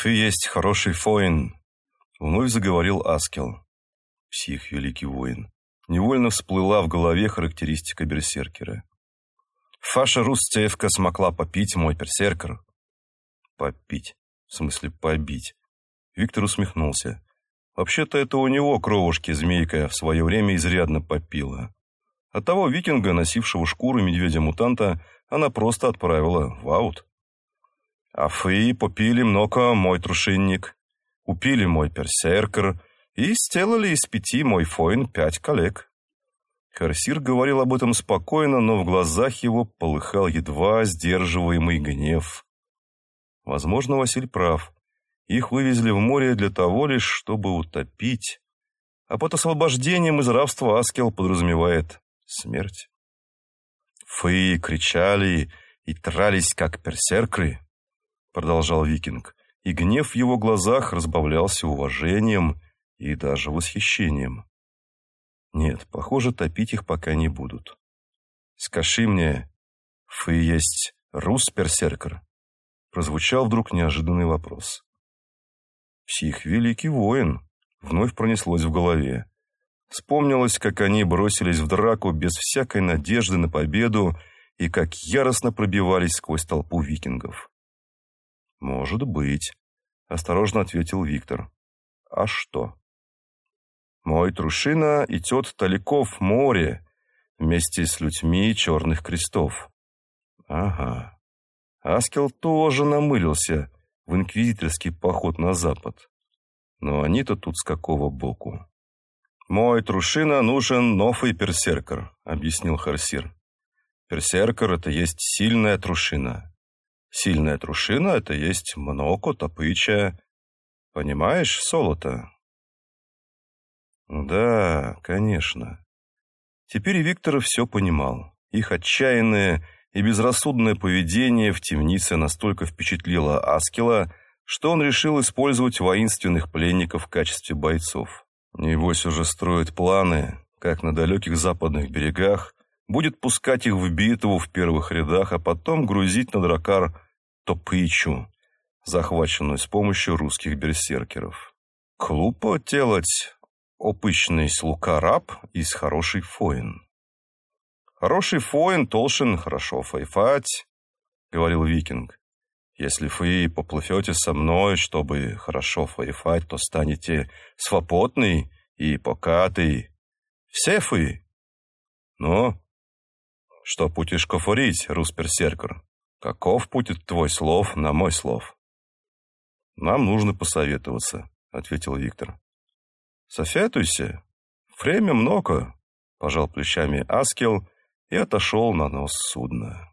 «Фы есть хороший воин», — вновь заговорил Аскел. Псих, великий воин. Невольно всплыла в голове характеристика берсеркера. «Фаша Рустеевка смогла попить, мой берсеркер». «Попить? В смысле побить?» Виктор усмехнулся. «Вообще-то это у него кровушки змейка в свое время изрядно попила. А того викинга, носившего шкуру медведя-мутанта, она просто отправила в аут». А фы попили много мой трушинник, упили мой персеркер и сделали из пяти мой фойн пять коллег. Харсир говорил об этом спокойно, но в глазах его полыхал едва сдерживаемый гнев. Возможно, Василь прав. Их вывезли в море для того лишь, чтобы утопить. А под освобождением из рабства Аскел подразумевает смерть. Фы кричали и трались, как персеркры, продолжал викинг, и гнев в его глазах разбавлялся уважением и даже восхищением. Нет, похоже, топить их пока не будут. «Скажи мне, фы есть рус-персеркер?» Прозвучал вдруг неожиданный вопрос. «Псих — великий воин», — вновь пронеслось в голове. Вспомнилось, как они бросились в драку без всякой надежды на победу и как яростно пробивались сквозь толпу викингов. «Может быть», — осторожно ответил Виктор. «А что?» «Мой Трушина идет далеко в море, вместе с людьми черных крестов». «Ага». Аскел тоже намылился в инквизиторский поход на запад. Но они-то тут с какого боку? «Мой Трушина нужен новый персеркер», — объяснил Харсир. «Персеркер — это есть сильная Трушина. Сильная трушина — это есть много топыча. Понимаешь, солото? Да, конечно. Теперь Виктор все понимал. Их отчаянное и безрассудное поведение в темнице настолько впечатлило Аскела, что он решил использовать воинственных пленников в качестве бойцов. Небось уже строит планы, как на далеких западных берегах будет пускать их в битву в первых рядах, а потом грузить на дракар Топычу, захваченную с помощью русских берсеркеров. Клупо делать опычный слука-раб из хороший фоин. Хороший фоин должен хорошо файфать, говорил викинг. Если вы поплывете со мной, чтобы хорошо файфать, то станете свободный и покатый. Все вы. Но что будешь кофорить, рус-персеркер? Каков будет твой слов на мой слов? Нам нужно посоветоваться, ответил Виктор. Софетуйся. Время много, пожал плечами Аскел и отошел на нос судна.